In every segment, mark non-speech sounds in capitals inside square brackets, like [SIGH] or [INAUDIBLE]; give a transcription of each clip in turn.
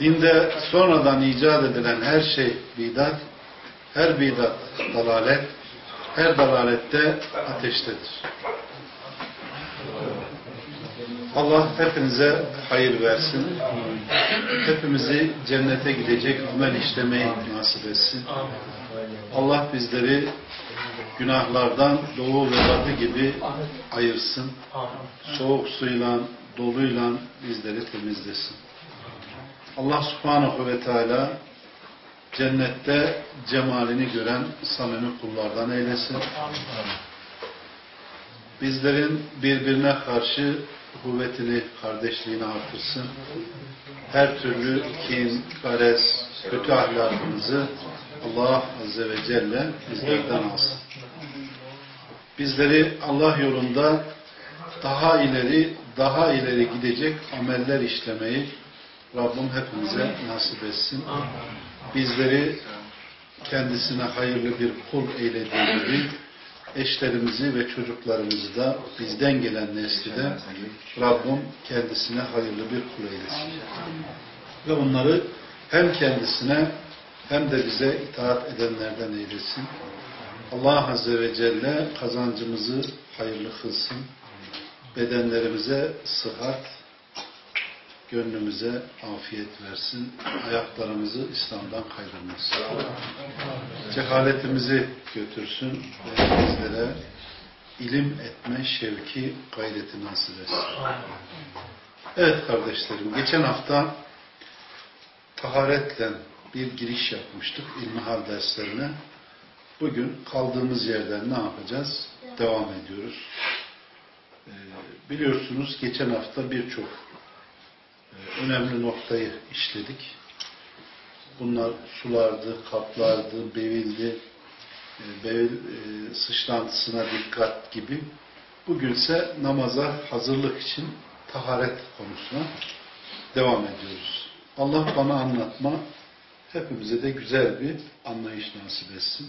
Dinde sonradan icat edilen her şey bidat, her bidat dalalet, her dalalette ateştedir. Allah hepinize hayır versin. Hepimizi cennete gidecek amel işlemeyi nasip etsin. Allah bizleri günahlardan doğu ve batı gibi ayırsın. Soğuk suyla, doluyla bizleri temizlesin. Allah subhanahu ve teala cennette cemalini gören samimi kullardan eylesin. Bizlerin birbirine karşı kuvvetini, kardeşliğini artırsın. Her türlü kin, gares, kötü ahlakımızı Allah Azze ve Celle bizlerden alsın. Bizleri Allah yolunda daha ileri, daha ileri gidecek ameller işlemeyi Rabbim hepimize nasip etsin. Bizleri kendisine hayırlı bir kul eylediği gibi eşlerimizi ve çocuklarımızı da bizden gelen nesli de Rabbim kendisine hayırlı bir kul eylesin. Ve onları hem kendisine hem de bize itaat edenlerden eylesin. Allah Azze ve Celle kazancımızı hayırlı kılsın. Bedenlerimize sıhhat, gönlümüze afiyet versin. Ayaklarımızı İslam'dan kaydırmasın. Cehaletimizi götürsün ve bizlere ilim etme şevki, gayreti nasip etsin. Evet kardeşlerim, geçen hafta taharetle bir giriş yapmıştık ilmihal derslerine. Bugün kaldığımız yerden ne yapacağız? Devam ediyoruz. Ee, biliyorsunuz geçen hafta birçok önemli noktayı işledik. Bunlar sulardı, kaplardı, bevildi, e, bevil e, sıçrantısına dikkat gibi. Bugünse namaza hazırlık için taharet konusuna devam ediyoruz. Allah bana anlatma, hepimize de güzel bir anlayış nasip etsin.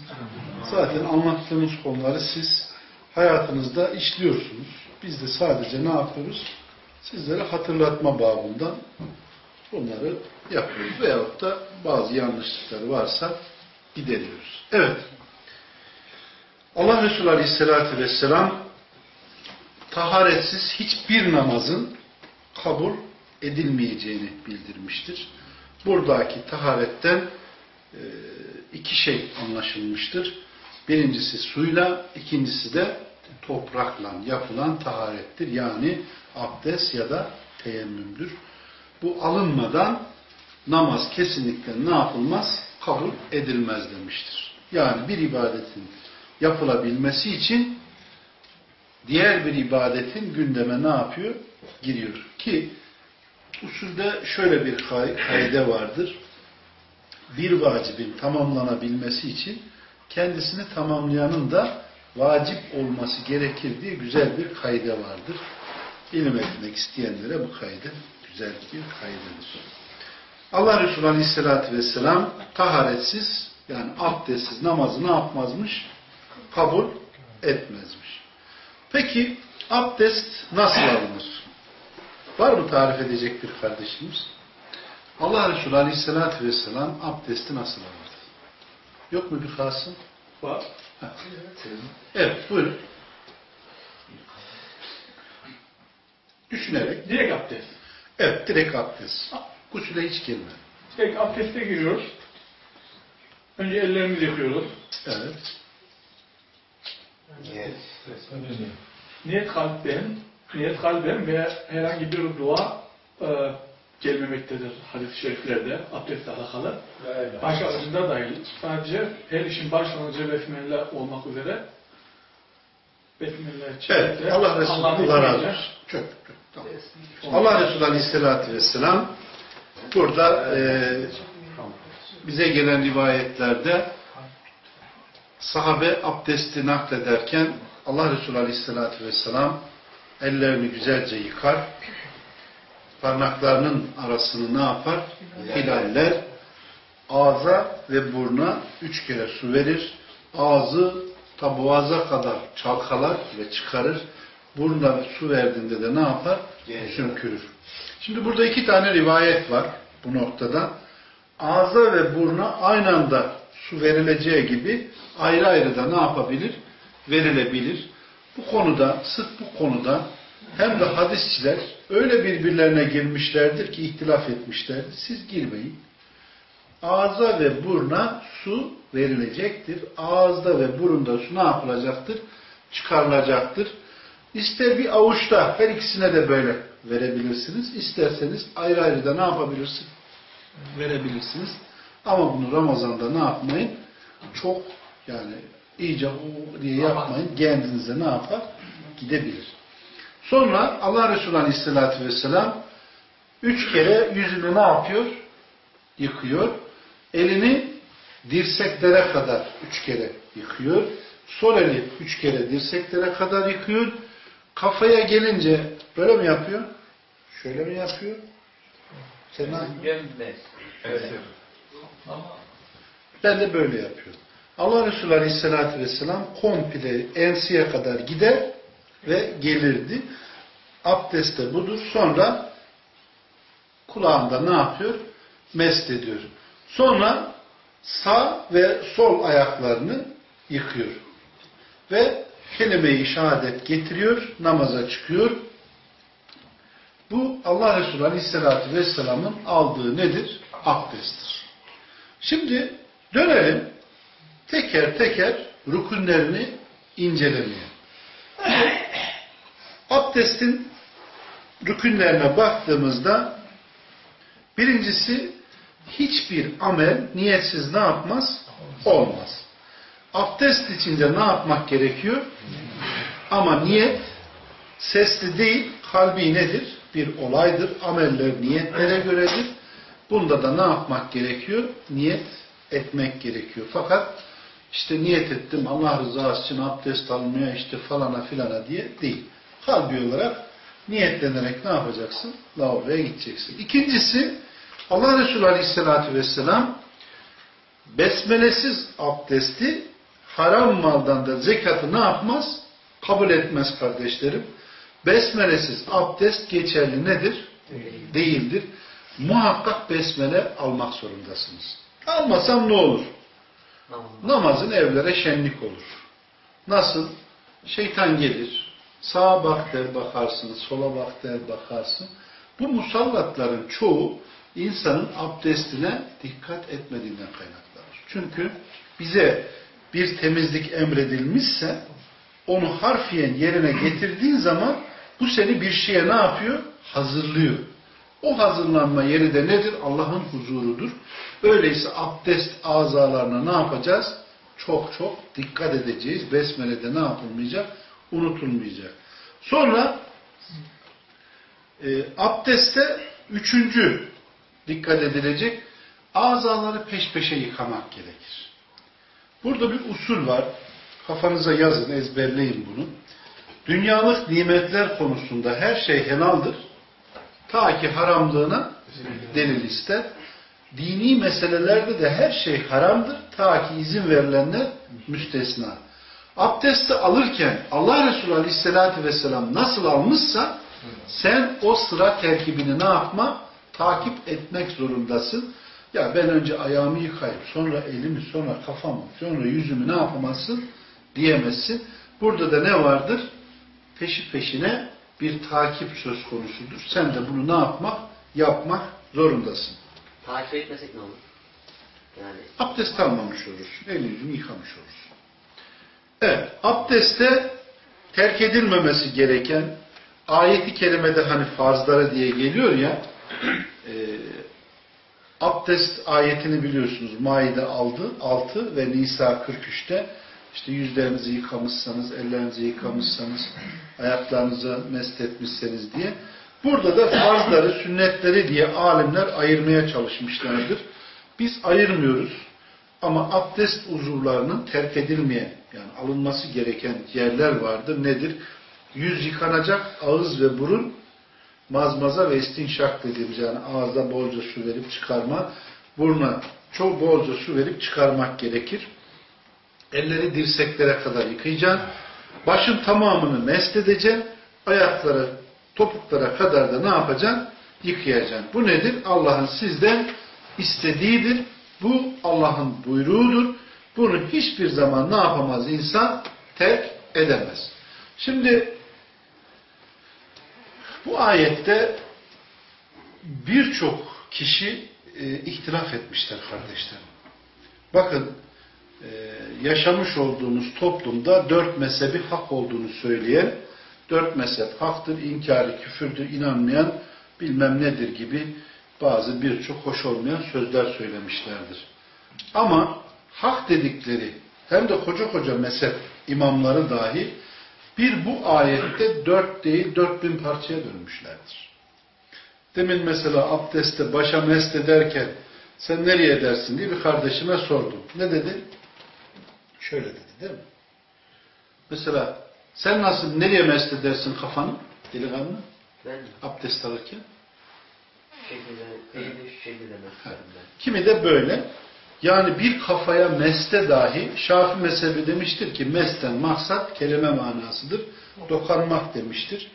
Zaten anlattığımız konuları siz hayatınızda işliyorsunuz. Biz de sadece ne yapıyoruz? Sizlere hatırlatma babından bunları yapıyoruz. Veyahut da bazı yanlışlıkları varsa gideriyoruz. Evet. Allah Resulü Aleyhisselatü Vesselam taharetsiz hiçbir namazın kabul edilmeyeceğini bildirmiştir. Buradaki taharetten e, iki şey anlaşılmıştır. Birincisi suyla, ikincisi de toprakla yapılan taharettir. Yani abdest ya da teyemmümdür. Bu alınmadan namaz kesinlikle ne yapılmaz? Kabul edilmez demiştir. Yani bir ibadetin yapılabilmesi için diğer bir ibadetin gündeme ne yapıyor? Giriyor. Ki usulde şöyle bir kaide vardır. Bir vacibin tamamlanabilmesi için kendisini tamamlayanın da vacip olması gerekir diye güzel bir kaide vardır. İlim etmek isteyenlere bu kaide güzel bir kaydedir. Allah Resulü Aleyhisselatü Vesselam taharetsiz yani abdestsiz namazı ne yapmazmış? Kabul etmezmiş. Peki abdest nasıl alınır? Var mı tarif edecek bir kardeşimiz? Allah Resulü Aleyhisselatü Vesselam abdesti nasıl alırdı? Yok mu bir Kasım? Var. Evet, buyurun. Düşünerek. Direkt abdest. Evet, direkt abdest. Gusüle hiç girme. Direkt abdeste giriyoruz. Önce ellerimizi yıkıyoruz. Evet. Niyet. Niyet kalpten, niyet kalben ve herhangi bir dua e, gelmemektedir hadis-i şeriflerde, abdestle alakalı. Başka arasında dahil. Sadece her işin başlangıcı besmele olmak üzere besmele Evet, Allah Allah razı. Çok, çok, tamam. Allah Resulü Aleyhisselatü Vesselam burada e, bize gelen rivayetlerde sahabe abdesti naklederken Allah Resulü Aleyhisselatü Vesselam ellerini güzelce yıkar, parmaklarının arasını ne yapar? Hilaller, ağza ve buruna üç kere su verir, ağzı ta boğaza kadar çalkalar ve çıkarır, burnuna su verdiğinde de ne yapar? Sümkürür. Şimdi burada iki tane rivayet var bu noktada. Ağza ve buruna aynı anda su verileceği gibi ayrı ayrı da ne yapabilir? Verilebilir. Bu konuda, sırf bu konuda hem de hadisçiler öyle birbirlerine girmişlerdir ki ihtilaf etmişlerdir. Siz girmeyin. Ağza ve buruna su verilecektir. Ağızda ve burunda su ne yapılacaktır? Çıkarılacaktır. İster bir avuçta her ikisine de böyle verebilirsiniz. İsterseniz ayrı ayrı da ne yapabilirsiniz? Verebilirsiniz. Ama bunu Ramazan'da ne yapmayın? Çok yani iyice o diye yapmayın. Kendinize ne yapar? Gidebilir. Sonra Allah Resulü Aleyhisselatü Vesselam üç kere yüzünü ne yapıyor? Yıkıyor. Elini dirseklere kadar üç kere yıkıyor. Sol eli üç kere dirseklere kadar yıkıyor. Kafaya gelince böyle mi yapıyor? Şöyle mi yapıyor? Sen. Ben de böyle yapıyorum. Allah Resulü Aleyhisselatü Vesselam komple enseye kadar gider ve gelirdi. Abdest de budur. Sonra kulağında ne yapıyor? Mest ediyor. Sonra sağ ve sol ayaklarını yıkıyor. Ve kelime-i şehadet getiriyor, namaza çıkıyor. Bu Allah Resulü Aleyhisselatü Vesselam'ın aldığı nedir? Abdesttir. Şimdi dönelim teker teker rükünlerini incelemeye. Abdestin rükünlerine baktığımızda birincisi hiçbir amel niyetsiz ne yapmaz? Olmaz. Abdest içinde ne yapmak gerekiyor? Ama niyet sesli değil, kalbi nedir? Bir olaydır. Ameller niyetlere göredir. Bunda da ne yapmak gerekiyor? Niyet etmek gerekiyor. Fakat işte niyet ettim Allah rızası için abdest almaya işte falana filana diye değil. Kalbi olarak niyetlenerek ne yapacaksın? Lavaboya gideceksin. İkincisi Allah Resulü Aleyhisselatü Vesselam besmelesiz abdesti haram maldan da zekatı ne yapmaz? Kabul etmez kardeşlerim. Besmelesiz abdest geçerli nedir? Değildir. Muhakkak besmele almak zorundasınız. Almasam ne olur? Namazın evlere şenlik olur. Nasıl? Şeytan gelir. Sağa bak der bakarsın, sola bak der bakarsın. Bu musallatların çoğu insanın abdestine dikkat etmediğinden kaynaklanır. Çünkü bize bir temizlik emredilmişse onu harfiyen yerine getirdiğin zaman bu seni bir şeye ne yapıyor? Hazırlıyor. O hazırlanma yeri de nedir? Allah'ın huzurudur. Öyleyse abdest azalarına ne yapacağız? Çok çok dikkat edeceğiz. Besmele'de ne yapılmayacak? Unutulmayacak. Sonra e, abdestte üçüncü dikkat edilecek azaları peş peşe yıkamak gerekir. Burada bir usul var. Kafanıza yazın, ezberleyin bunu. Dünyalık nimetler konusunda her şey helaldir. Ta ki haramlığına delil ister. Dini meselelerde de her şey haramdır. Ta ki izin verilenler müstesna. Abdesti alırken Allah Resulü Aleyhisselatü Vesselam nasıl almışsa sen o sıra terkibini ne yapma? Takip etmek zorundasın. Ya ben önce ayağımı yıkayıp sonra elimi sonra kafamı sonra yüzümü ne yapamazsın? Diyemezsin. Burada da ne vardır? Peşi peşine bir takip söz konusudur. Sen de bunu ne yapmak? Yapmak zorundasın. Takip etmesek ne olur? Yani Abdest almamış olursun. Elini yüzünü yıkamış olursun. Evet. Abdeste terk edilmemesi gereken ayeti kerimede hani farzlara diye geliyor ya e, abdest ayetini biliyorsunuz. Maide aldı, 6 ve Nisa 43'te işte yüzlerinizi yıkamışsanız, ellerinizi yıkamışsanız, ayaklarınızı mest etmişseniz diye. Burada da farzları, sünnetleri diye alimler ayırmaya çalışmışlardır. Biz ayırmıyoruz. Ama abdest uzuvlarının terk edilmeyen, yani alınması gereken yerler vardır. Nedir? Yüz yıkanacak, ağız ve burun mazmaza ve istinşak dediğimiz yani ağızda bolca su verip çıkarma, buruna çok bolca su verip çıkarmak gerekir. Elleri dirseklere kadar yıkayacaksın. Başın tamamını mest edeceksin. Ayakları topuklara kadar da ne yapacaksın? Yıkayacaksın. Bu nedir? Allah'ın sizden istediğidir. Bu Allah'ın buyruğudur. Bunu hiçbir zaman ne yapamaz insan? Terk edemez. Şimdi bu ayette birçok kişi e, ihtilaf etmişler kardeşlerim. Bakın e, yaşamış olduğumuz toplumda dört mezhebi hak olduğunu söyleyen, dört mezhep haktır, inkarı, küfürdür, inanmayan bilmem nedir gibi bazı birçok hoş olmayan sözler söylemişlerdir. Ama hak dedikleri hem de koca koca mezhep imamları dahi bir bu ayette dört değil dört bin parçaya bölmüşlerdir. Demin mesela abdestte başa mest ederken sen nereye edersin diye bir kardeşime sordum. Ne dedi? Şöyle dedi değil mi? Mesela sen nasıl nereye mest edersin kafanı delikanlı Ben abdest alırken? Şekilde, şu şekilde. Kimi de böyle. Yani bir kafaya meste dahi Şafi mezhebi demiştir ki mesten maksat kelime manasıdır. Dokanmak demiştir.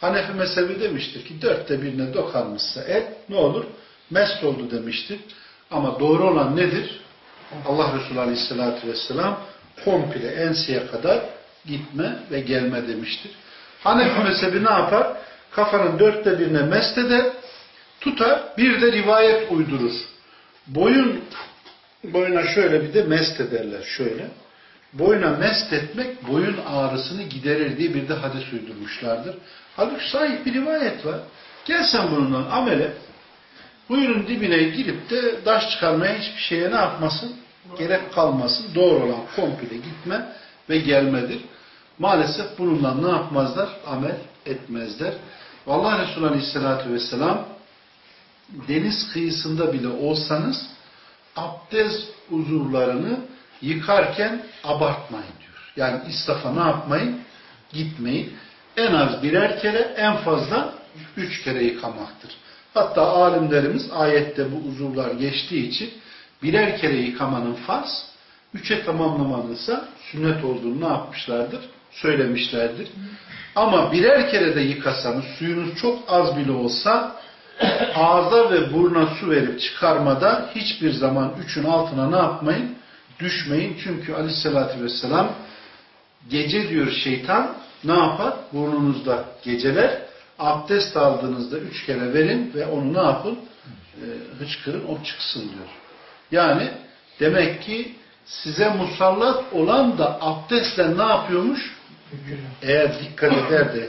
Hanefi mezhebi demiştir ki dörtte birine dokanmışsa el ne olur? Mest oldu demiştir. Ama doğru olan nedir? Allah Resulü Aleyhisselatü Vesselam komple enseye kadar gitme ve gelme demiştir. Hanefi mezhebi ne yapar? Kafanın dörtte birine mest eder, tutar, bir de rivayet uydurur. Boyun boyuna şöyle bir de mest ederler şöyle. Boyuna mest etmek boyun ağrısını giderir diye bir de hadis uydurmuşlardır. Halbuki sahih bir rivayet var. Gel sen bununla amel et. Buyurun dibine girip de taş çıkarmaya hiçbir şeye ne yapmasın? Gerek kalmasın. Doğru olan komple gitme ve gelmedir. Maalesef bununla ne yapmazlar? Amel etmezler. Vallahi Resulü Aleyhisselatü Vesselam deniz kıyısında bile olsanız abdest uzuvlarını yıkarken abartmayın diyor. Yani israfa ne yapmayın? Gitmeyin. En az birer kere, en fazla üç kere yıkamaktır. Hatta alimlerimiz ayette bu uzuvlar geçtiği için birer kere yıkamanın farz, üçe tamamlamanınsa sünnet olduğunu ne yapmışlardır? Söylemişlerdir. Ama birer kere de yıkasanız, suyunuz çok az bile olsa ağza ve buruna su verip çıkarmada hiçbir zaman üçün altına ne yapmayın? Düşmeyin. Çünkü aleyhissalatü vesselam gece diyor şeytan ne yapar? Burnunuzda geceler abdest aldığınızda üç kere verin ve onu ne yapın? Ee, hıçkırın o çıksın diyor. Yani demek ki size musallat olan da abdestle ne yapıyormuş? Eğer dikkat eder de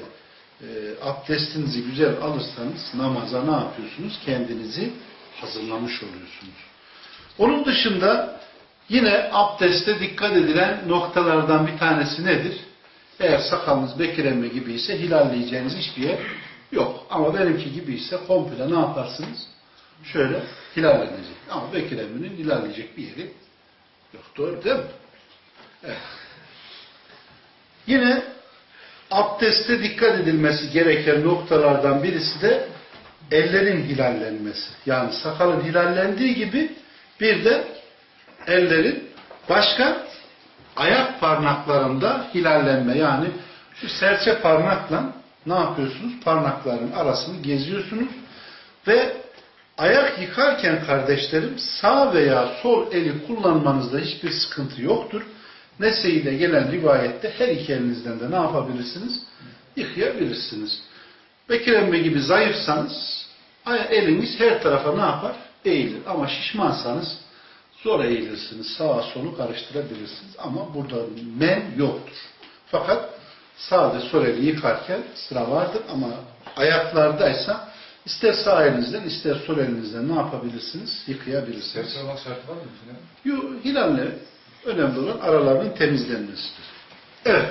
e, abdestinizi güzel alırsanız namaza ne yapıyorsunuz? Kendinizi hazırlamış oluyorsunuz. Onun dışında yine abdeste dikkat edilen noktalardan bir tanesi nedir? Eğer sakalınız Bekir emmi gibi ise hilalleyeceğiniz hiçbir yer yok. Ama benimki gibi ise komple ne yaparsınız? Şöyle hilallenecek. Ama Bekir emminin hilalleyecek bir yeri yok. Doğru değil mi? Evet. Yine abdeste dikkat edilmesi gereken noktalardan birisi de ellerin hilallenmesi. Yani sakalın hilallendiği gibi bir de ellerin başka ayak parmaklarında hilallenme. Yani şu serçe parmakla ne yapıyorsunuz? Parmakların arasını geziyorsunuz ve ayak yıkarken kardeşlerim sağ veya sol eli kullanmanızda hiçbir sıkıntı yoktur. Nese'yle gelen rivayette her iki elinizden de ne yapabilirsiniz? Yıkayabilirsiniz. Bekir emmi gibi zayıfsanız eliniz her tarafa ne yapar? Eğilir. Ama şişmansanız zor eğilirsiniz. Sağa solu karıştırabilirsiniz. Ama burada men yoktur. Fakat sağ ve sol eli yıkarken sıra vardır ama ayaklardaysa ister sağ elinizden ister sol elinizden ne yapabilirsiniz? Yıkayabilirsiniz. Olmak şartı var mı? Yok, hilalle önemli olan aralarının temizlenmesidir. Evet.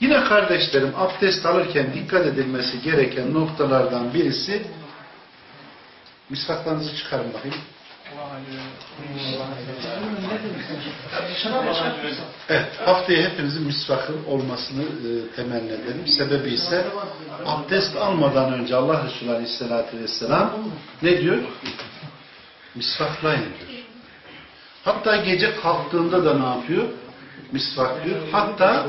Yine kardeşlerim abdest alırken dikkat edilmesi gereken noktalardan birisi misvaklarınızı çıkarın bakayım. Evet, haftaya hepinizin misvakın olmasını e, temenni ederim. Sebebi ise abdest almadan önce Allah Resulü Aleyhisselatü Vesselam ne diyor? Misvaklayın diyor. Hatta gece kalktığında da ne yapıyor? Misvak diyor. Hatta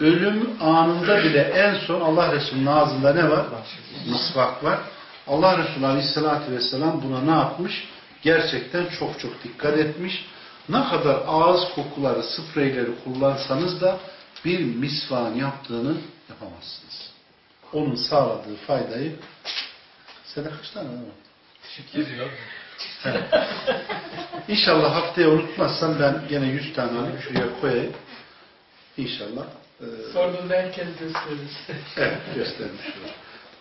ölüm anında bile en son Allah Resulü'nün ağzında ne var? Misvak var. Allah Resulü Aleyhisselatü Vesselam buna ne yapmış? Gerçekten çok çok dikkat etmiş. Ne kadar ağız kokuları, spreyleri kullansanız da bir misvağın yaptığını yapamazsınız. Onun sağladığı faydayı Sene kaç tane var? Evet. İnşallah haftaya unutmazsam ben gene 100 tane alıp şuraya koyayım. İnşallah. e, Sorduğunda herkes gösteririz. Evet göstermiş olur.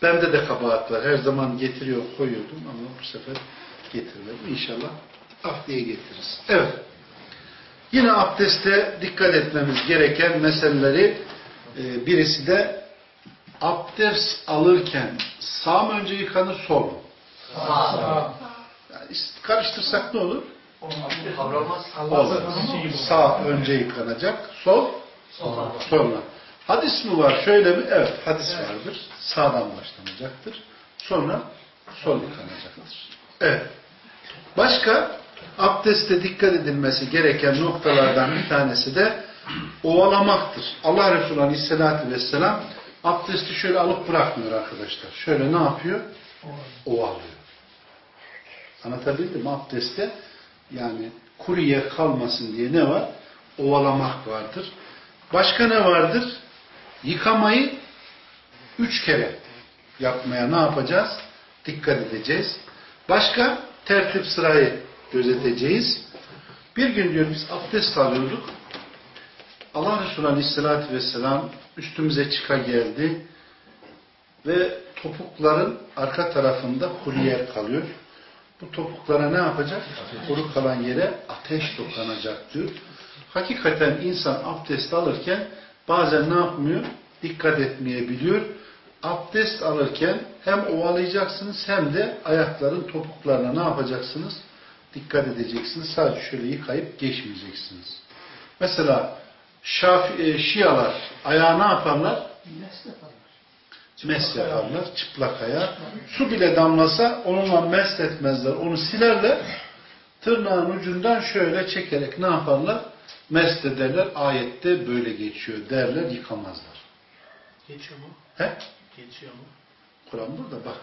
Bende de kabahat var. Her zaman getiriyor koyuyordum ama bu sefer getirmedim. İnşallah haftaya getiririz. Evet. Yine abdeste dikkat etmemiz gereken meseleleri e, birisi de abdest alırken sağ mı önce yıkanır sol mu? Yani ist- karıştırsak ne olur? Olur. Sağ önce yıkanacak, sol sonra. Hadis mi var? Şöyle mi? Evet, hadis vardır. Sağdan başlanacaktır. Sonra sol yıkanacaktır. Evet. Başka abdeste dikkat edilmesi gereken noktalardan bir tanesi de ovalamaktır. Allah Resulü Aleyhisselatü Vesselam abdesti şöyle alıp bırakmıyor arkadaşlar. Şöyle ne yapıyor? Ovalıyor. Anlatabildim mi? Abdestte yani kuru yer kalmasın diye ne var? Ovalamak vardır. Başka ne vardır? Yıkamayı üç kere yapmaya ne yapacağız? Dikkat edeceğiz. Başka tertip sırayı gözeteceğiz. Bir gün diyor biz abdest alıyorduk. Allah Resulü Aleyhisselatü Vesselam üstümüze çıka geldi ve topukların arka tarafında kuru yer kalıyor. Bu topuklara ne yapacak? Kuru kalan yere ateş dokanacak diyor. Hakikaten insan abdest alırken bazen ne yapmıyor? Dikkat etmeyebiliyor. Abdest alırken hem ovalayacaksınız hem de ayakların topuklarına ne yapacaksınız? Dikkat edeceksiniz. Sadece şöyle yıkayıp geçmeyeceksiniz. Mesela Şafi, e, Şialar ayağı ne yaparlar? Mes yaparlar. Çıplak ayağı. Su bile damlasa onunla mest etmezler. Onu silerler. Tırnağın ucundan şöyle çekerek ne yaparlar? Mest ederler. Ayette böyle geçiyor derler. Yıkamazlar. Geçiyor mu? He? Geçiyor mu? Kur'an burada bak.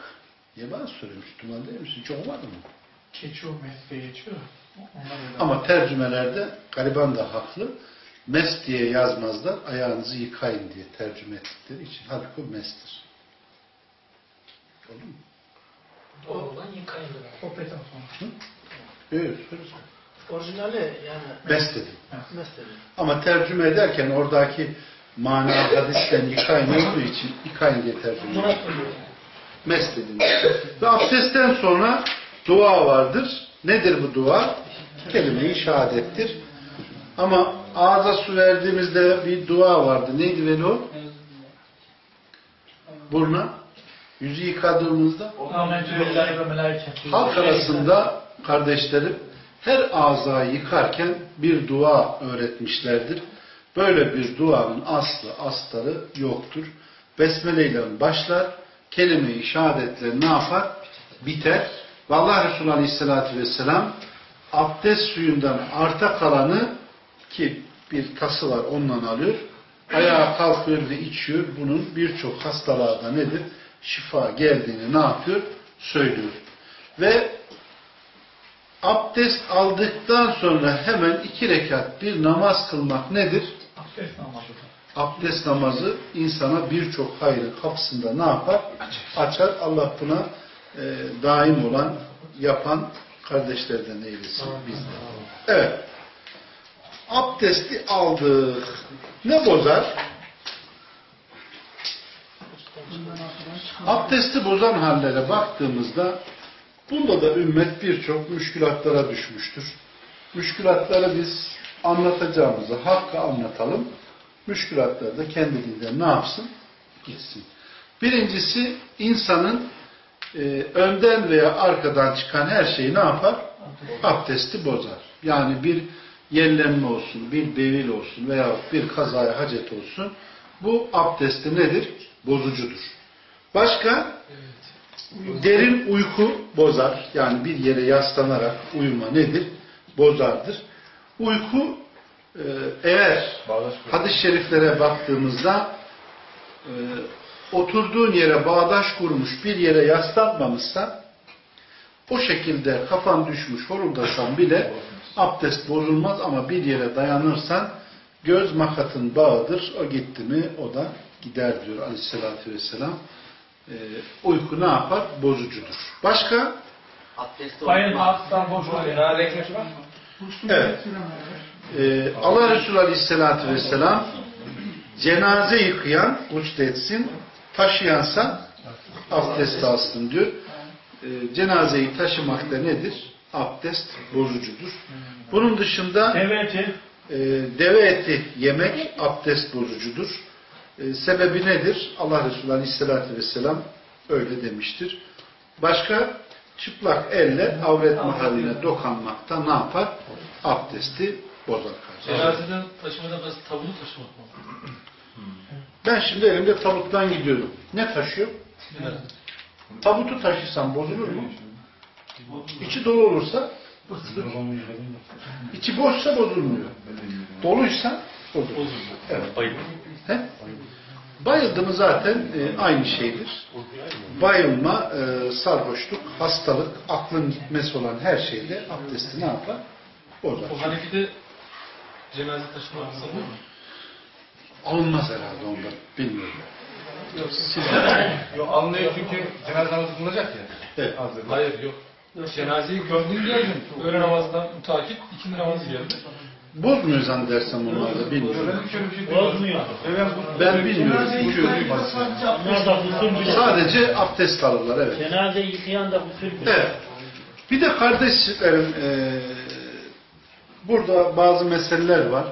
Niye bana soruyor? Müslüman değil misin? Çok var mı? Geçiyor, mesleğe geçiyor. Ama tercümelerde gariban da haklı. Mes diye yazmazlar. Ayağınızı yıkayın diye tercüme ettikleri için. Halbuki o mestir. Oldu mu? Oradan yıkayılır. Sohbetten sonra. Evet, söyle. Orijinali yani Mes dedim. mesleği. Ama tercüme ederken oradaki mana hadisten yıkayın olduğu için yıkayın diye tercüme ediyor. Mes dedim. Ve abdestten sonra dua vardır. Nedir bu dua? Kelime-i şehadettir. Ama ağza su verdiğimizde bir dua vardı. Neydi Veli o? Burna. Yüzü yıkadığımızda halk arasında kardeşlerim her ağzayı yıkarken bir dua öğretmişlerdir. Böyle bir duanın aslı, astarı yoktur. Besmele ile başlar, kelime-i şehadetle ne yapar? Biter. Ve Allah Resulü Aleyhisselatü Vesselam abdest suyundan arta kalanı ki bir tası var ondan alıyor. Ayağa kalkıyor ve içiyor. Bunun birçok hastalığa da nedir? Şifa geldiğini ne yapıyor? Söylüyor. Ve abdest aldıktan sonra hemen iki rekat bir namaz kılmak nedir? Abdest namazı. Abdest namazı insana birçok hayrın kapısında ne yapar? Açar. Allah buna e, daim olan, yapan kardeşlerden eylesin bizden. Evet. Abdesti aldık. Ne bozar? Abdesti bozan hallere baktığımızda bunda da ümmet birçok müşkülatlara düşmüştür. Müşkülatları biz anlatacağımızı hakkı anlatalım. Müşkülatları da kendiliğinden ne yapsın? Gitsin. Birincisi insanın e, önden veya arkadan çıkan her şeyi ne yapar? abdesti bozar. Yani bir yerlenme olsun, bir bevil olsun veya bir kazaya hacet olsun bu abdesti nedir? Bozucudur. Başka derin uyku bozar. Yani bir yere yaslanarak uyuma nedir? Bozardır. Uyku e, eğer hadis-i şeriflere baktığımızda e, oturduğun yere bağdaş kurmuş bir yere yaslanmamışsa o şekilde kafan düşmüş horuldasan bile abdest bozulmaz ama bir yere dayanırsan göz makatın bağıdır. O gitti mi o da gider diyor aleyhissalatü vesselam. E, uyku ne yapar? Bozucudur. Başka? Abdesti. Evet. Ee, Allah Resulü Aleyhisselatü Vesselam cenaze yıkayan uçtetsin, taşıyansa abdest alsın diyor. Ee, cenazeyi taşımak da nedir? Abdest bozucudur. Bunun dışında Evet. e, deve eti yemek abdest bozucudur. E, sebebi nedir? Allah Resulü Aleyhisselatü Vesselam öyle demiştir. Başka? Çıplak elle avret mahalline dokanmakta ne yapar? Abdesti bozar. Cenazeden taşımadan tabutu taşımak mı? Ben şimdi elimde tabuttan gidiyorum. Ne taşıyor? Tabutu taşısam bozulur mu? İçi dolu olursa içi boşsa bozulmuyor. Doluysa bozulur. Evet. He? Bayıldı mı zaten e, aynı şeydir. Bayılma, e, sarhoşluk, hastalık, aklın gitmesi olan her şeyde abdesti ne yapar? Bozar. O Hanefi'de cenaze taşımak mı? Alınmaz herhalde onda. Bilmiyorum. Yok alınıyor çünkü cenaze namazı kılınacak ya. Evet. Hazır. Hayır yok. Cenazeyi gördün geldin. Öğle namazından takip ikindi namazı geldi. Bozmuyor zannedersem onlar da bilmiyorum. Şey. Bozmuyor. Evet, Ben bilmiyorum. Çünkü sadece abdest alırlar. Evet. Cenaze yıkayan da usul bile. Evet. Bir de kardeşlerim e, burada bazı meseleler var.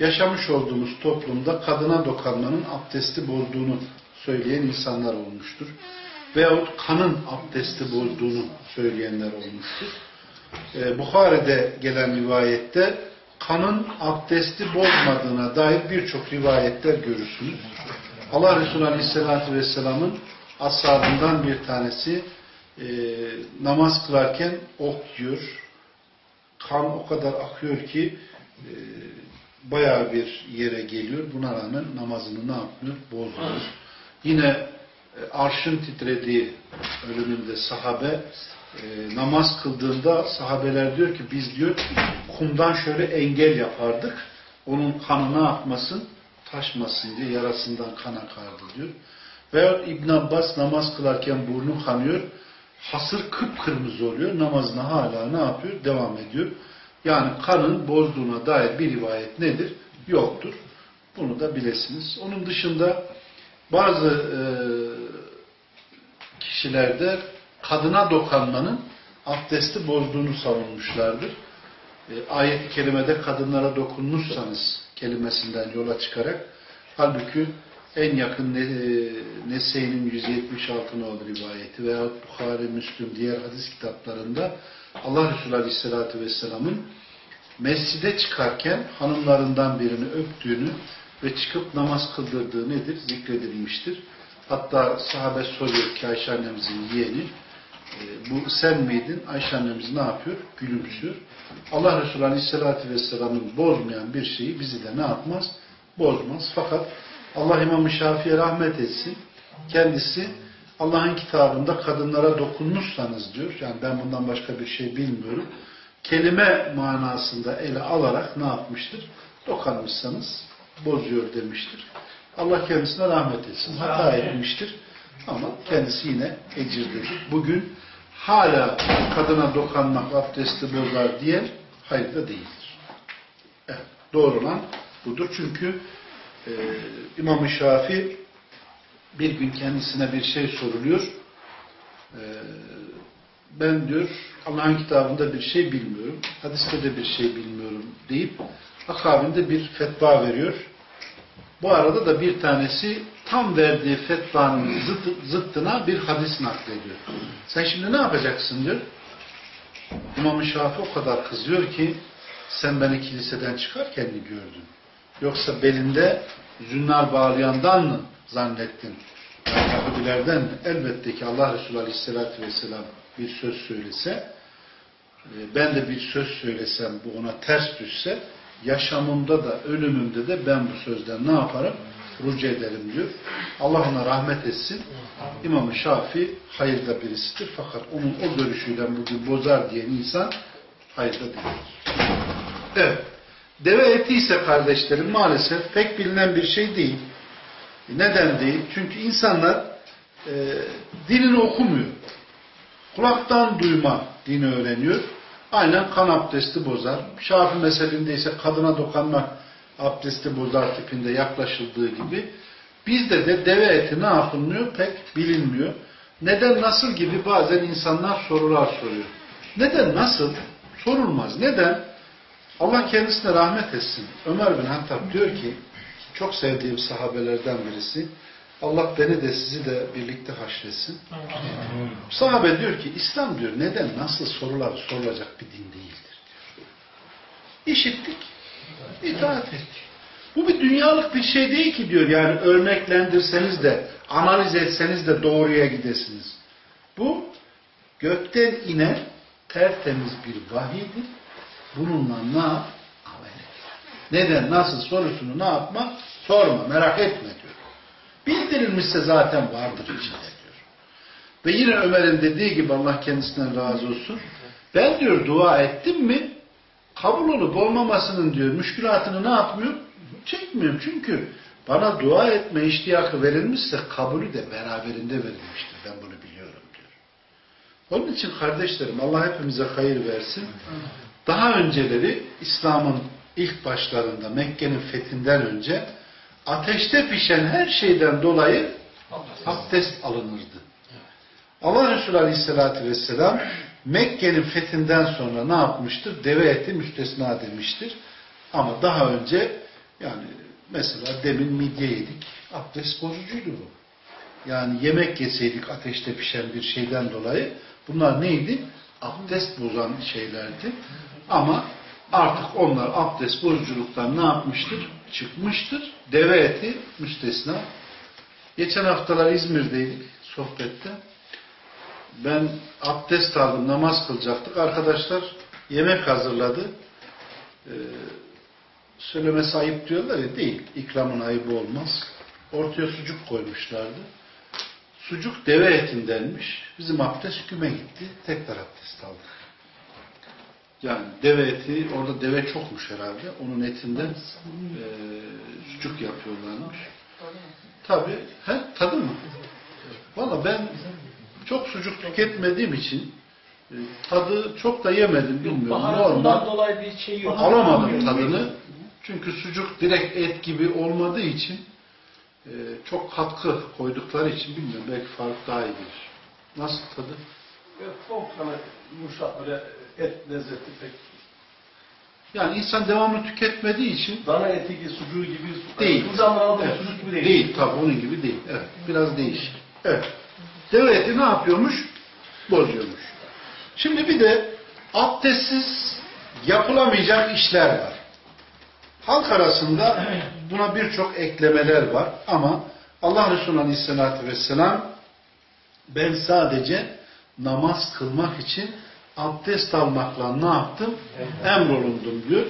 Yaşamış olduğumuz toplumda kadına dokanmanın abdesti bozduğunu söyleyen insanlar olmuştur. Veyahut kanın abdesti bozduğunu söyleyenler olmuştur. E, Bukhari'de gelen rivayette kanın abdesti bozmadığına dair birçok rivayetler görürsünüz. Allah Resulü Aleyhisselatü Vesselam'ın ashabından bir tanesi e, namaz kılarken ok yiyor. Kan o kadar akıyor ki e, bayağı bir yere geliyor. Buna rağmen namazını ne yapmıyor? Bozmuyor. Yine arşın titrediği ölümünde sahabe e, namaz kıldığında sahabeler diyor ki biz diyor kumdan şöyle engel yapardık. Onun kanı ne yapmasın? Taşmasın diye yarasından kan akardı diyor. Veyahut İbn Abbas namaz kılarken burnu kanıyor. Hasır kıpkırmızı oluyor. Namazına hala ne yapıyor? Devam ediyor. Yani kanın bozduğuna dair bir rivayet nedir? Yoktur. Bunu da bilesiniz. Onun dışında bazı e, kişilerde kadına dokanmanın abdesti bozduğunu savunmuşlardır. E, ayet-i kerimede kadınlara dokunmuşsanız kelimesinden yola çıkarak halbuki en yakın e, Nese'nin 176 nolu rivayeti veya Bukhari, Müslüm diğer hadis kitaplarında Allah Resulü Aleyhisselatü Vesselam'ın mescide çıkarken hanımlarından birini öptüğünü ve çıkıp namaz kıldırdığı nedir? Zikredilmiştir. Hatta sahabe soruyor ki Ayşe annemizin yeğeni e, bu sen miydin? Ayşe annemiz ne yapıyor? Gülümsüyor. Allah Resulü Aleyhisselatü Vesselam'ın bozmayan bir şeyi bizi de ne yapmaz? Bozmaz. Fakat Allah İmam-ı Şafii'ye rahmet etsin. Kendisi Allah'ın kitabında kadınlara dokunmuşsanız diyor. Yani ben bundan başka bir şey bilmiyorum. Kelime manasında ele alarak ne yapmıştır? Dokanmışsanız bozuyor demiştir. Allah kendisine rahmet etsin. Hata etmiştir. Ama kendisi yine ecirdir. Bugün hala kadına dokanmak abdesti bozar diye hayır da değildir. Evet, doğru olan budur. Çünkü e, İmam-ı Şafi bir gün kendisine bir şey soruluyor. E, ben diyor Allah'ın kitabında bir şey bilmiyorum. Hadiste de bir şey bilmiyorum deyip akabinde bir fetva veriyor. Bu arada da bir tanesi tam verdiği fetvanın zıt, zıttına bir hadis naklediyor. Sen şimdi ne yapacaksın diyor. İmam-ı Şafi o kadar kızıyor ki sen beni kiliseden çıkarken mi gördün? Yoksa belinde zünnar bağlayandan mı zannettin? Yahudilerden mi? Elbette ki Allah Resulü Aleyhisselatü Vesselam bir söz söylese e, ben de bir söz söylesem bu ona ters düşse yaşamımda da ölümümde de ben bu sözden ne yaparım? Rucu ederim diyor. Allah ona rahmet etsin. İmam-ı Şafi hayırda birisidir. Fakat onun o görüşüyle bugün bozar diyen insan hayırda değildir. Evet. Deve eti ise kardeşlerim maalesef pek bilinen bir şey değil. Neden değil? Çünkü insanlar e, dinini okumuyor. Kulaktan duyma dini öğreniyor. Aynen kan abdesti bozar. Şafi meselinde ise kadına dokanmak abdesti bozar tipinde yaklaşıldığı gibi bizde de deve eti ne yapılmıyor pek bilinmiyor. Neden nasıl gibi bazen insanlar sorular soruyor. Neden nasıl? Sorulmaz. Neden? Allah kendisine rahmet etsin. Ömer bin Hattab diyor ki çok sevdiğim sahabelerden birisi Allah beni de sizi de birlikte haşretsin. Sahabe diyor ki İslam diyor neden nasıl sorular sorulacak bir din değildir diyor. İşittik, itaat ettik. Bu bir dünyalık bir şey değil ki diyor yani örneklendirseniz de analiz etseniz de doğruya gidesiniz. Bu gökten inen tertemiz bir vahiydir. Bununla ne yap? Amel et. Neden, nasıl sorusunu ne yapma? Sorma, merak etme diyor. Bildirilmişse zaten vardır içinde diyor. Ve yine Ömer'in dediği gibi Allah kendisinden razı olsun. Ben diyor dua ettim mi kabul olup olmamasının diyor müşkülatını ne yapmıyor? Çekmiyorum. Çünkü bana dua etme iştiyakı verilmişse kabulü de beraberinde verilmiştir. Ben bunu biliyorum diyor. Onun için kardeşlerim Allah hepimize hayır versin. Daha önceleri İslam'ın ilk başlarında Mekke'nin fethinden önce ateşte pişen her şeyden dolayı abdest alınırdı. Allah Resulü Aleyhisselatü Vesselam Mekke'nin fethinden sonra ne yapmıştır? Deve eti müstesna demiştir. Ama daha önce yani mesela demin midye yedik. Abdest bozucuydu bu. Yani yemek yeseydik ateşte pişen bir şeyden dolayı bunlar neydi? Abdest bozan şeylerdi. Ama artık onlar abdest bozuculuktan ne yapmıştır? Çıkmıştır. Deve eti müstesna. Geçen haftalar İzmir'deydik sohbette. Ben abdest aldım, namaz kılacaktık. Arkadaşlar yemek hazırladı. Ee, söylemesi ayıp diyorlar ya değil. İkramın ayıbı olmaz. Ortaya sucuk koymuşlardı. Sucuk deve etindenmiş. Bizim abdest güme gitti. Tekrar abdest aldık. Yani deve eti, orada deve çokmuş herhalde. Onun etinden e, sucuk yapıyorlarmış. Tabi, he, tadı mı? Valla ben çok sucuk tüketmediğim için e, tadı çok da yemedim bilmiyorum. Normal dolayı bir şey yok. alamadım tadını. Çünkü sucuk direkt et gibi olmadığı için e, çok katkı koydukları için bilmiyorum. Belki fark daha iyi. Nasıl tadı? Çok hani yumuşak böyle et lezzeti pek. Yani insan devamlı tüketmediği için Dana eti gibi, sucuğu gibi. Değil. Bu zaman aldığımız Evet. sucuk gibi değil. Değil tabi onun gibi değil. Evet. Biraz değişik. Evet. Deve eti ne yapıyormuş? Bozuyormuş. Şimdi bir de abdestsiz yapılamayacak işler var. Halk arasında buna birçok eklemeler var ama Allah Resulü Aleyhisselatü Vesselam ben sadece namaz kılmak için abdest almakla ne yaptım? Emrolundum diyor.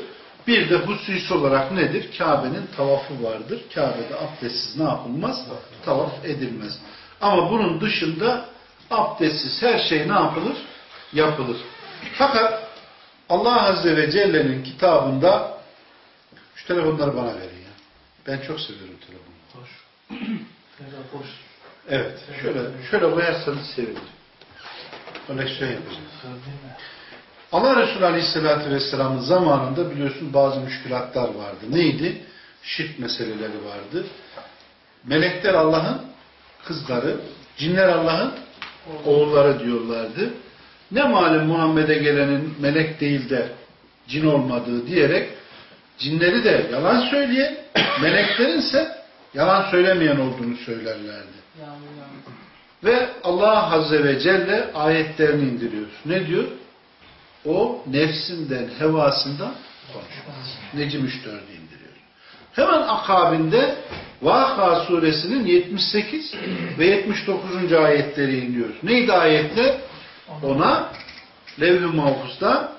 Bir de hususi olarak nedir? Kabe'nin tavafı vardır. Kabe'de abdestsiz ne yapılmaz? Tavaf edilmez. Ama bunun dışında abdestsiz her şey ne yapılır? Yapılır. Fakat Allah Azze ve Celle'nin kitabında şu telefonları bana verin ya. Ben çok seviyorum telefonu. Hoş. [CLEARS THROAT] Evet. Şöyle, şöyle koyarsanız sevinirim. Koleksiyon yapacağız. Allah Resulü Aleyhisselatü Vesselam'ın zamanında biliyorsun bazı müşkülatlar vardı. Neydi? Şirk meseleleri vardı. Melekler Allah'ın kızları, cinler Allah'ın oğulları diyorlardı. Ne malum Muhammed'e gelenin melek değil de cin olmadığı diyerek cinleri de yalan söyleyen, meleklerin ise yalan söylemeyen olduğunu söylerlerdi. Ve Allah Azze ve Celle ayetlerini indiriyor. Ne diyor? o nefsinden, hevasından konuşmaz. Necim 3 indiriyor. Hemen akabinde Vaka suresinin 78 ve 79. ayetleri iniyor. Neydi ayetler? Ona levh-i mahfuzda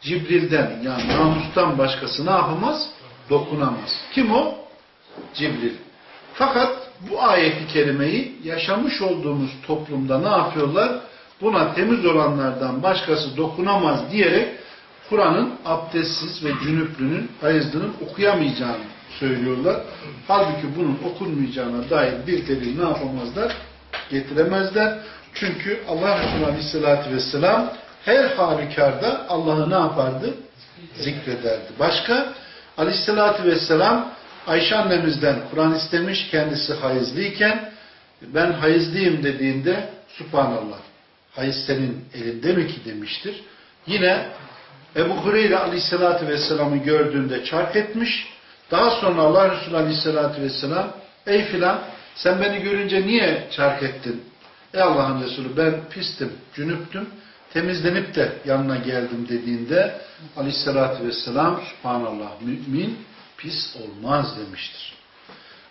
Cibril'den yani namustan başkası ne yapamaz? Dokunamaz. Kim o? Cibril. Fakat bu ayeti kerimeyi yaşamış olduğumuz toplumda ne yapıyorlar? Buna temiz olanlardan başkası dokunamaz diyerek Kur'an'ın abdestsiz ve cünüplünün, hayızlının okuyamayacağını söylüyorlar. Halbuki bunun okunmayacağına dair bir delil ne yapamazlar? Getiremezler. Çünkü Allah Resulü Aleyhisselatü Vesselam her halükarda Allah'ı ne yapardı? Zikrederdi. Başka? Aleyhisselatü Vesselam Ayşe annemizden Kur'an istemiş, kendisi hayızlıyken ben hayızlıyım dediğinde Subhanallah, hayız senin elinde mi ki demiştir. Yine Ebu Hureyre Aleyhisselatü Vesselam'ı gördüğünde çark etmiş. Daha sonra Allah Resulü Aleyhisselatü Vesselam ey filan sen beni görünce niye çark ettin? Ey Allah'ın Resulü ben pistim, cünüptüm, temizlenip de yanına geldim dediğinde Aleyhisselatü Vesselam Subhanallah mümin pis olmaz demiştir.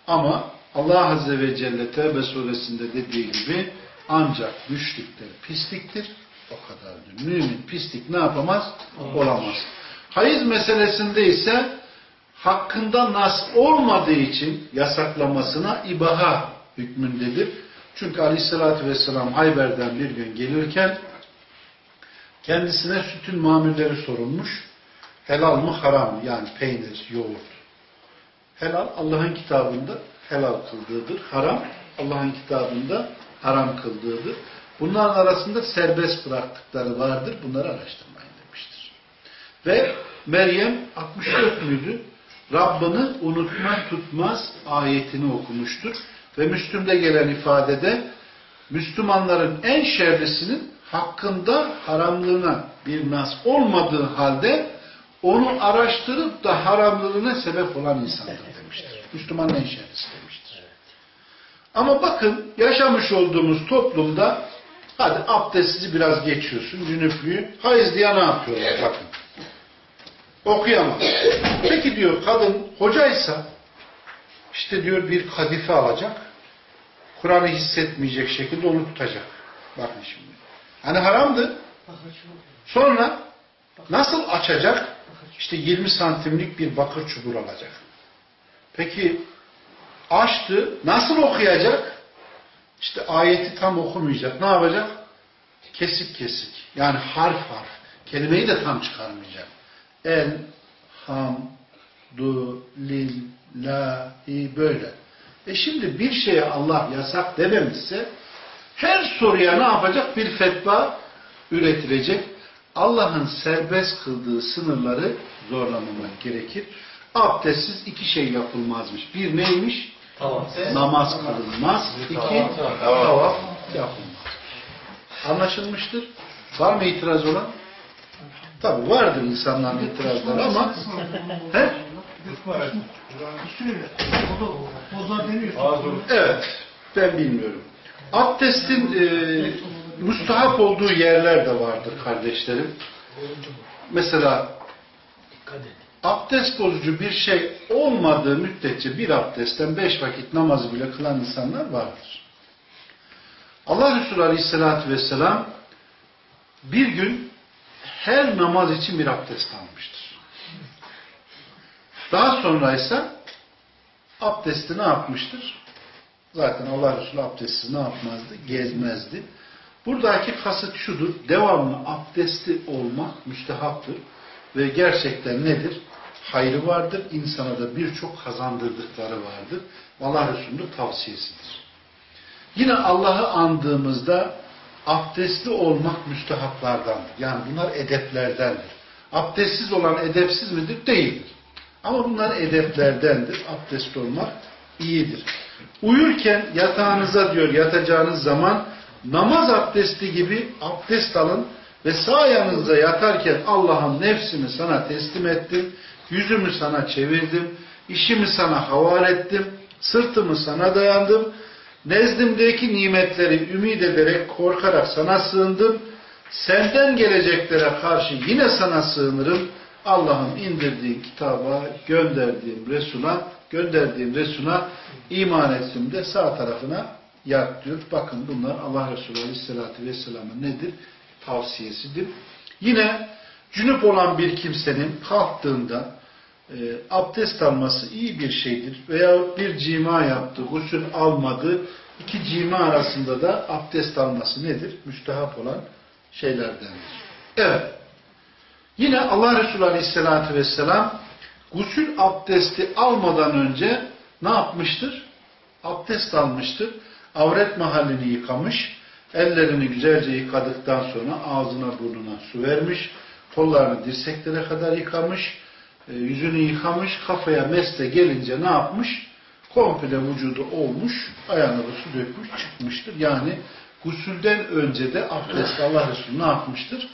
Ama Allah Azze ve Celle Tevbe suresinde dediği gibi ancak güçlükler pisliktir. O kadardır. Mümin pislik ne yapamaz? Olamaz. Hayız meselesinde ise hakkında nas olmadığı için yasaklamasına ibaha hükmündedir. Çünkü Aleyhisselatü Vesselam Hayber'den bir gün gelirken kendisine sütün mamulleri sorulmuş. Helal mı haram mı? Yani peynir, yoğurt. Helal Allah'ın kitabında helal kıldığıdır. Haram Allah'ın kitabında haram kıldığıdır. Bunların arasında serbest bıraktıkları vardır. Bunları araştırmayın demiştir. Ve Meryem 64 müydü? Rabbini unutma tutmaz ayetini okumuştur. Ve Müslüm'de gelen ifadede Müslümanların en şerlisinin hakkında haramlığına bir nas olmadığı halde onu araştırıp da haramlılığına sebep olan insandır demiştir. Müslümanın en şerlisi demiştir. Ama bakın yaşamış olduğumuz toplumda hadi abdestsizi biraz geçiyorsun, cünüplüğü. Hayız diye ne yapıyorlar bakın. Okuyamaz. Peki diyor kadın hocaysa işte diyor bir kadife alacak. Kur'an'ı hissetmeyecek şekilde onu tutacak. Bakın şimdi. Hani haramdı. Sonra nasıl açacak? İşte 20 santimlik bir bakır çubuğu alacak. Peki açtı. Nasıl okuyacak? İşte ayeti tam okumayacak. Ne yapacak? Kesik kesik. Yani harf harf. Kelimeyi de tam çıkarmayacak. El, ham, du, lil, la, i böyle. E şimdi bir şeye Allah yasak dememişse her soruya ne yapacak? Bir fetva üretilecek. Allah'ın serbest kıldığı sınırları zorlamamak gerekir. Abdestsiz iki şey yapılmazmış. Bir neymiş? Namaz kılınmaz. İki, tavaf yapılmaz. Anlaşılmıştır. Var mı itiraz olan? Tabi vardır insanların itirazları ama he? Evet. Ben bilmiyorum. Abdestin e, müstahap olduğu yerler de vardır kardeşlerim. Mesela abdest bozucu bir şey olmadığı müddetçe bir abdestten beş vakit namazı bile kılan insanlar vardır. Allah Resulü Aleyhisselatü Vesselam bir gün her namaz için bir abdest almıştır. Daha sonra ise abdesti ne yapmıştır? Zaten Allah Resulü abdestsiz ne yapmazdı? Gezmezdi. Buradaki kasıt şudur. Devamlı abdesti olmak müstehaptır. Ve gerçekten nedir? Hayrı vardır. insana da birçok kazandırdıkları vardır. Allah Resulü'nün tavsiyesidir. Yine Allah'ı andığımızda abdestli olmak müstehaplardandır. Yani bunlar edeplerdendir. Abdestsiz olan edepsiz midir? Değildir. Ama bunlar edeplerdendir. Abdestli olmak iyidir. Uyurken yatağınıza diyor yatacağınız zaman namaz abdesti gibi abdest alın ve sağ yanınıza yatarken Allah'ım nefsimi sana teslim ettim, yüzümü sana çevirdim, işimi sana havale ettim, sırtımı sana dayandım, nezdimdeki nimetleri ümit ederek korkarak sana sığındım, Senden geleceklere karşı yine sana sığınırım. Allah'ın indirdiği kitaba, gönderdiğim Resul'a, gönderdiğim Resul'a iman ettim de sağ tarafına yat diyor. Bakın bunlar Allah Resulü Aleyhisselatü Vesselam'ın nedir? Tavsiyesidir. Yine cünüp olan bir kimsenin kalktığında e, abdest alması iyi bir şeydir. Veya bir cima yaptı, gusül almadı. iki cima arasında da abdest alması nedir? Müstehap olan şeylerdendir. Evet. Yine Allah Resulü Aleyhisselatü Vesselam gusül abdesti almadan önce ne yapmıştır? Abdest almıştır. Avret mahallini yıkamış. Ellerini güzelce yıkadıktan sonra ağzına burnuna su vermiş. Kollarını dirseklere kadar yıkamış. e, Yüzünü yıkamış. Kafaya mesle gelince ne yapmış? Komple vücudu olmuş. Ayağına da su dökmüş çıkmıştır. Yani gusülden önce de abdest Allah Resulü ne yapmıştır?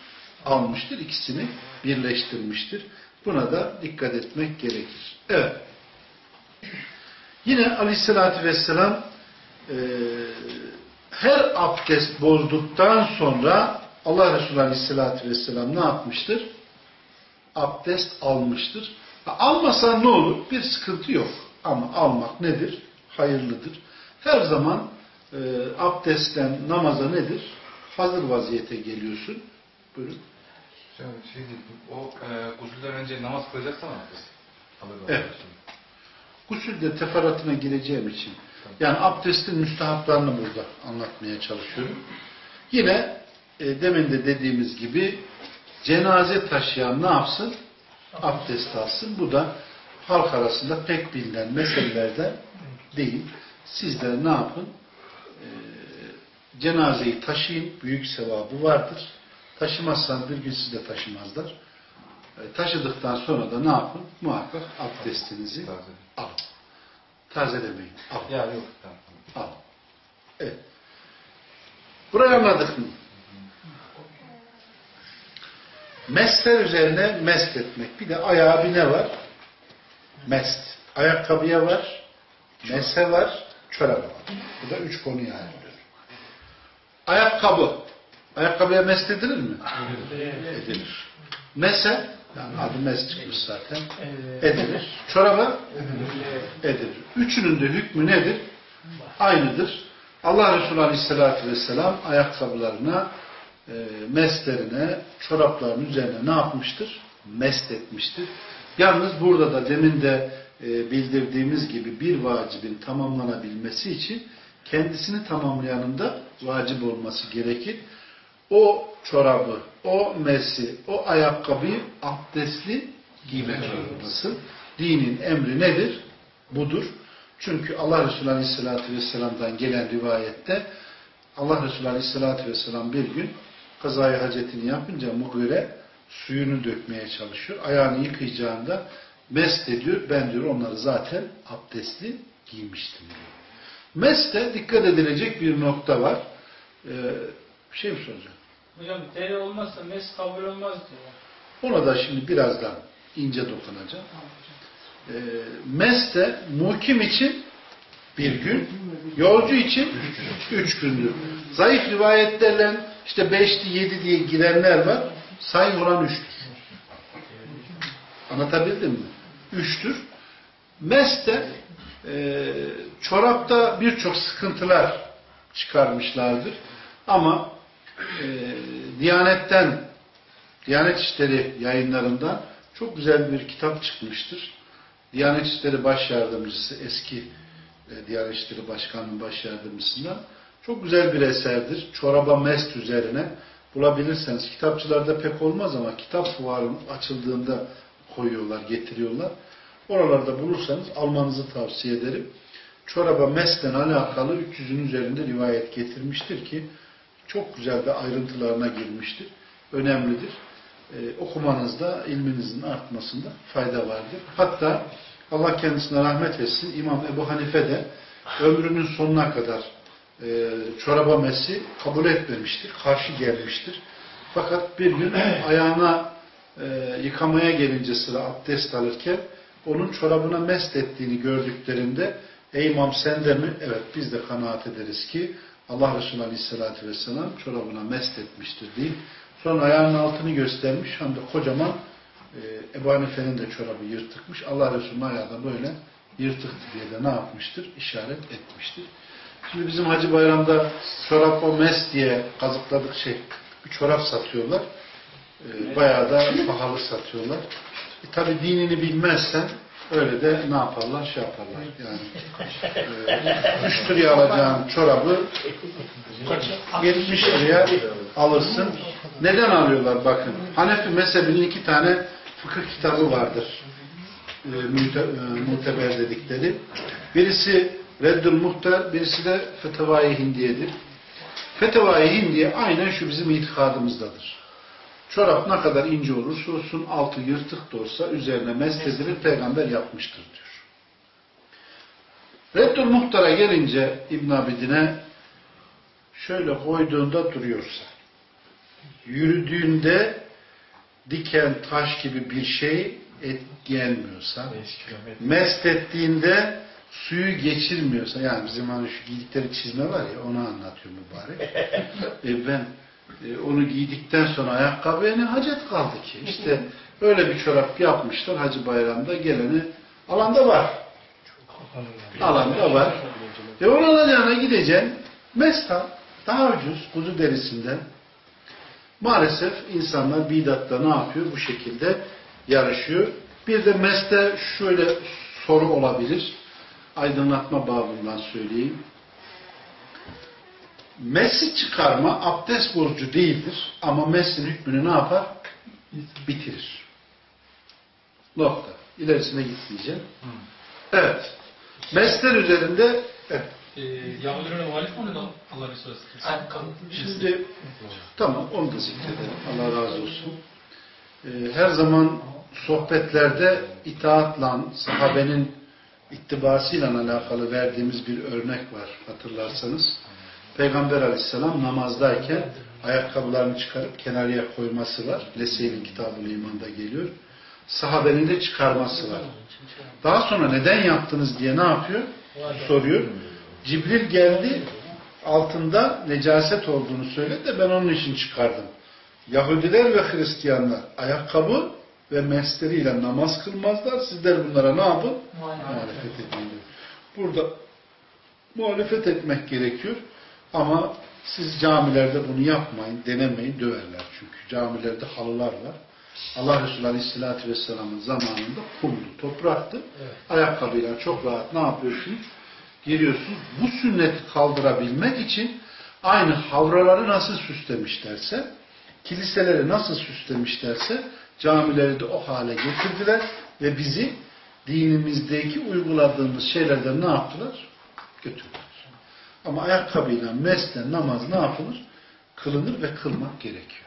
Almıştır. İkisini birleştirmiştir. Buna da dikkat etmek gerekir. Evet. Yine aleyhissalatü vesselam e, her abdest bozduktan sonra Allah Resulü aleyhissalatü vesselam ne yapmıştır? Abdest almıştır. Ha, Almasa ne olur? Bir sıkıntı yok. Ama almak nedir? Hayırlıdır. Her zaman e, abdestten namaza nedir? Hazır vaziyete geliyorsun. Buyurun. Şey, şey değil, o e, gusülden önce namaz kılacaksan abdest. Evet. Gusülde teferruatına gireceğim için. Yani abdestin müstahaplarını burada anlatmaya çalışıyorum. Yine e, demin de dediğimiz gibi cenaze taşıyan ne yapsın? Abdest alsın. Bu da halk arasında pek bilinen meselelerden değil. Sizler ne yapın? E, cenazeyi taşıyın. Büyük sevabı vardır. Taşımazsan bir gün siz de taşımazlar. E, taşıdıktan sonra da ne yapın? Muhakkak abdestinizi Taze. Tazelemeyin. Al. Ya yok. Tamam. Al. Evet. Burayı anladık mı? Mesler üzerine mest etmek. Bir de ayağa bir ne var? Mest. Ayakkabıya var, mese var, çoraba var. Bu da üç konuya ayrılıyor. Ayakkabı. Ayakkabıya mest edilir mi? Edilir. Mese, yani adı mes çıkmış zaten. Edilir. Çoraba? Edilir. Üçünün de hükmü nedir? Aynıdır. Allah Resulü Aleyhisselatü Vesselam ayakkabılarına, e, meslerine, çorapların üzerine ne yapmıştır? Mest etmiştir. Yalnız burada da demin de e, bildirdiğimiz gibi bir vacibin tamamlanabilmesi için kendisini tamamlayanın da vacip olması gerekir. O çorabı, o mesi, o ayakkabıyı abdestli giymek zorundasın. Dinin emri nedir? Budur. Çünkü Allah Resulü Aleyhisselatü Vesselam'dan gelen rivayette Allah Resulü Aleyhisselatü Vesselam bir gün kazayı hacetini yapınca Mugire suyunu dökmeye çalışıyor. Ayağını yıkayacağında mest ediyor. Ben diyor onları zaten abdestli giymiştim diyor. Meste dikkat edilecek bir nokta var. Ee, bir şey mi soracağım? Hocam deri olmazsa mes kabul olmaz diyor. Ona da şimdi birazdan ince dokunacağım. Ee, meste mukim için bir gün, yolcu için üç gündür. Zayıf rivayetlerle işte beşti, yedi diye girenler var. Sayın olan üçtür. Anlatabildim mi? Üçtür. Meste e, çorapta birçok sıkıntılar çıkarmışlardır. Ama e, Diyanet'ten Diyanet İşleri yayınlarından çok güzel bir kitap çıkmıştır. Diyanet İşleri Baş Yardımcısı, eski e, Diyanet İşleri Başkanı'nın baş yardımcısından çok güzel bir eserdir. Çoraba mest üzerine bulabilirseniz. Kitapçılarda pek olmaz ama kitap fuarının açıldığında koyuyorlar, getiriyorlar. Oralarda bulursanız almanızı tavsiye ederim. Çoraba mesle alakalı 300'ün üzerinde rivayet getirmiştir ki çok güzel de ayrıntılarına girmiştir. Önemlidir. Ee, okumanızda ilminizin artmasında fayda vardır. Hatta Allah kendisine rahmet etsin İmam Ebu Hanife de ömrünün sonuna kadar e, çoraba mesi kabul etmemiştir. Karşı gelmiştir. Fakat bir gün [CLEARS THROAT] ayağına e, yıkamaya gelince sıra abdest alırken onun çorabına mest ettiğini gördüklerinde ey imam sen de mi? Evet biz de kanaat ederiz ki Allah Resulü Aleyhisselatü Vesselam çorabına mest etmiştir deyip Sonra ayağının altını göstermiş. Hem de kocaman e, Ebu Hanife'nin de çorabı yırtıkmış. Allah Resulü'nün ayağı da böyle yırtıktı diye de ne yapmıştır? İşaret etmiştir. Şimdi bizim Hacı Bayram'da çorap o mes diye kazıkladık şey bir çorap satıyorlar. E, bayağı da pahalı satıyorlar. E, Tabi dinini bilmezsen öyle de ne yaparlar? Şey yaparlar. Yani e, 3 liraya alacağın çorabı 70 liraya alırsın. Neden alıyorlar bakın. Hanefi mezhebinin iki tane fıkıh kitabı vardır. E, müte, e, muteber dedikleri. Birisi Reddül Muhtar, birisi de Fetevai Hindiye'dir. Fetevai Hindiye aynen şu bizim itikadımızdadır. Çorap ne kadar ince olursa olsun, altı yırtık da olsa üzerine mest edilir, peygamber yapmıştır diyor. Reddül Muhtar'a gelince İbn Abidin'e şöyle koyduğunda duruyorsa, yürüdüğünde diken taş gibi bir şey et gelmiyorsa, mest ettiğinde suyu geçirmiyorsa, yani bizim hani şu giydikleri çizme var ya, onu anlatıyor mübarek. [LAUGHS] e ben onu giydikten sonra ayakkabıya ne hacet kaldı ki? İşte öyle bir çorap yapmışlar Hacı Bayram'da geleni alanda var. Alanda var. E onun alacağına gideceksin. Mesta daha ucuz kuzu derisinden. Maalesef insanlar bidatta ne yapıyor? Bu şekilde yarışıyor. Bir de meste şöyle soru olabilir. Aydınlatma babından söyleyeyim. Messi çıkarma abdest bozucu değildir. Ama messin hükmünü ne yapar? Bitirir. Nokta. İlerisine gitmeyeceğim. Evet. Mesler üzerinde evet. Ee, Yahudilerine muhalif mi oluyor Allah Resulü Şimdi tamam onu da zikredelim. Allah razı olsun. Ee, her zaman sohbetlerde itaatla, sahabenin ittibasıyla alakalı verdiğimiz bir örnek var hatırlarsanız. Peygamber aleyhisselam namazdayken ayakkabılarını çıkarıp kenarıya koyması var. Leseyl'in kitabı imanda geliyor. Sahabenin de çıkarması var. Daha sonra neden yaptınız diye ne yapıyor? Soruyor. Cibril geldi altında necaset olduğunu söyledi de ben onun için çıkardım. Yahudiler ve Hristiyanlar ayakkabı ve mesleriyle namaz kılmazlar. Sizler bunlara ne yapın? Muhalefet edin. Burada muhalefet etmek gerekiyor. Ama siz camilerde bunu yapmayın, denemeyin, döverler çünkü. Camilerde halılar var. Allah Resulü Aleyhisselatü Vesselam'ın zamanında kumdu, topraktı. Ayakkabıyla çok rahat ne yapıyorsunuz? Giriyorsunuz. Bu sünneti kaldırabilmek için aynı havraları nasıl süslemişlerse, kiliseleri nasıl süslemişlerse camileri de o hale getirdiler ve bizi dinimizdeki uyguladığımız şeylerden ne yaptılar? Götürdüler. Ama ayakkabıyla, mesle, namaz ne yapılır? Kılınır ve kılmak gerekiyor.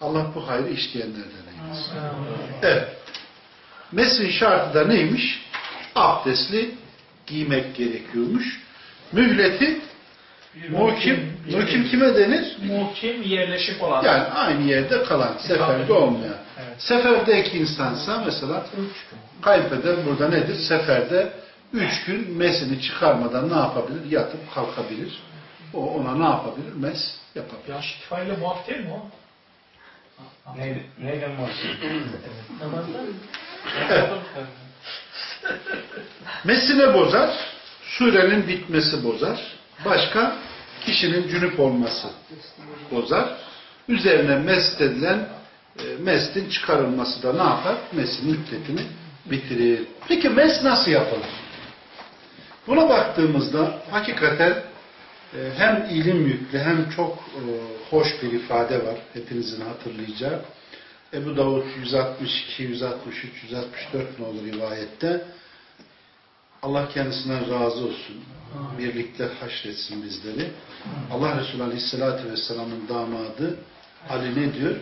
Allah bu hayrı işleyenlerden eylesin. Evet. Mesin şartı da neymiş? Abdestli giymek gerekiyormuş. Mühleti muhkim, muhkim kime denir? Muhkim yerleşik olan. Yani aynı yerde kalan, seferde olmayan. Seferdeki insansa mesela kayınpeder burada nedir? Seferde üç gün mesini çıkarmadan ne yapabilir? Yatıp kalkabilir. O ona ne yapabilir? Mes yapabilir. Yaş itibariyle muaf değil mi o? Neyden bahsediyorsun? [LAUGHS] Mesine bozar, surenin bitmesi bozar. Başka kişinin cünüp olması bozar. Üzerine mest edilen e, mestin çıkarılması da ne yapar? Mesin müddetini bitirir. Peki mes nasıl yapılır? Buna baktığımızda hakikaten e, hem ilim yüklü hem çok e, hoş bir ifade var. Hepinizin hatırlayacağı. Ebu Davud 162, 163, 164 nolu rivayette Allah kendisinden razı olsun. Birlikte haşretsin bizleri. Allah Resulü Aleyhisselatü Vesselam'ın damadı Ali ne diyor?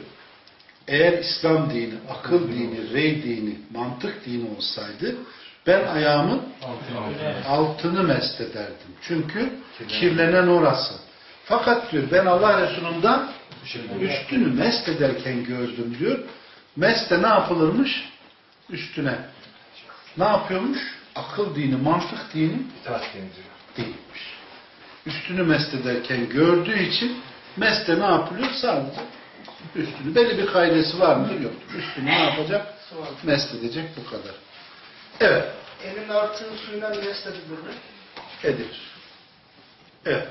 Eğer İslam dini, akıl dini, rey dini, mantık dini olsaydı ben ayağımın altını mest ederdim. Çünkü kirlenen orası. Fakat diyor ben Allah Resulü'nden üstünü mest ederken gördüm diyor. Meste ne yapılırmış? Üstüne. Ne yapıyormuş? Akıl dini, mantık dini değilmiş. Üstünü mest ederken gördüğü için meste ne yapılıyor? Sadece Üstünü. Belli bir kaidesi var mıdır? Yoktur. Üstünü ne yapacak? Mest edecek bu kadar. Evet. Elin artığı suyla mest edilir mi? Edilir. Evet.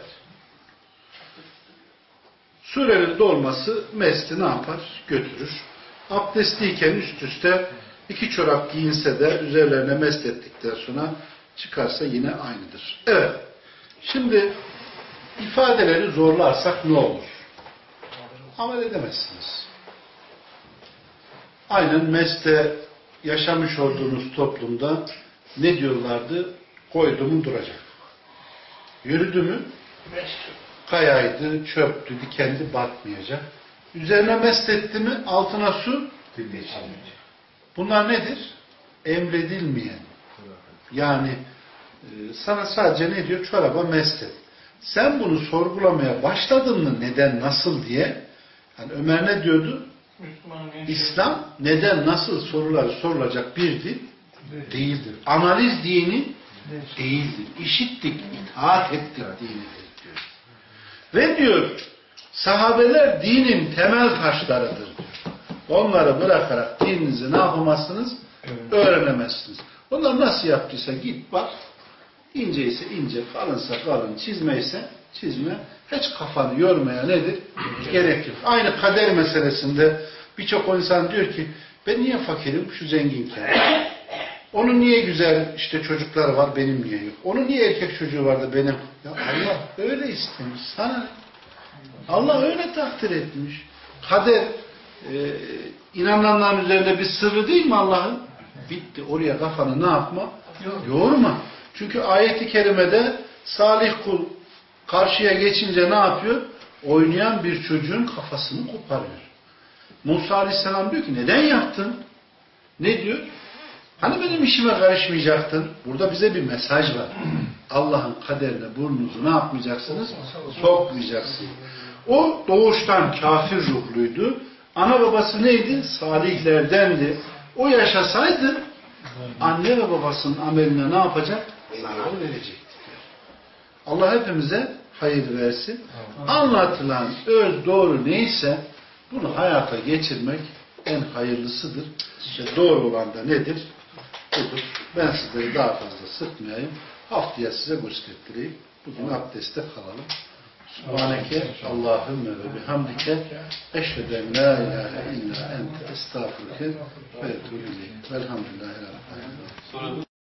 Sürenin dolması mesti ne yapar? Götürür. Abdestliyken üst üste iki çorap giyinse de üzerlerine mest ettikten sonra çıkarsa yine aynıdır. Evet. Şimdi ifadeleri zorlarsak ne olur? Amel edemezsiniz. Aynen meste yaşamış olduğunuz toplumda ne diyorlardı? Koydu mu duracak. Yürüdü mü kayaydı, çöptü, dikendi batmayacak. Üzerine mest etti mi altına su Bunlar nedir? Emredilmeyen. Yani e, sana sadece ne diyor? Çoraba mest et. Sen bunu sorgulamaya başladın mı neden, nasıl diye yani Ömer ne diyordu? İslam neden, nasıl soruları sorulacak bir din değildir. Analiz dini değildir. İşittik, itaat ettik dinidir diyor. Ve diyor sahabeler dinin temel taşlarıdır diyor. Onları bırakarak dininizi ne yapamazsınız? Öğrenemezsiniz. Onlar nasıl yaptıysa git bak. İnce ise ince, kalınsa kalın, çizme ise çizme. Hiç kafanı yormaya nedir? Gerek yok. Aynı kader meselesinde birçok insan diyor ki ben niye fakirim şu zenginken? [COUGHS] Onun niye güzel işte çocukları var benim niye yok? Onun niye erkek çocuğu var da benim? Ya Allah öyle istemiş. Sana? Allah öyle takdir etmiş. Kader e, inananların üzerinde bir sırrı değil mi Allah'ın? Bitti. Oraya kafanı ne yapma? Yorma. Çünkü ayeti kerimede salih kul karşıya geçince ne yapıyor? Oynayan bir çocuğun kafasını koparıyor. Musa Aleyhisselam diyor ki neden yaptın? Ne diyor? Hani benim işime karışmayacaktın? Burada bize bir mesaj var. Allah'ın kaderine burnunuzu ne yapmayacaksınız? Sokmayacaksınız. O doğuştan kafir ruhluydu. Ana babası neydi? Salihlerdendi. O yaşasaydı anne ve babasının ameline ne yapacak? Zarar verecekti. Allah hepimize hayır versin. Anlatılan öz doğru neyse bunu hayata geçirmek en hayırlısıdır. İşte doğru olan da nedir? Budur. Ben sizleri daha fazla sıkmayayım. Haftaya size göstereyim. Bugün abdestte kalalım. Subhaneke Allahümme ve bihamdike eşhedü en la ilahe illa ente estağfurke ve etûbü ileyk. Velhamdülillahi Rabbil alemin.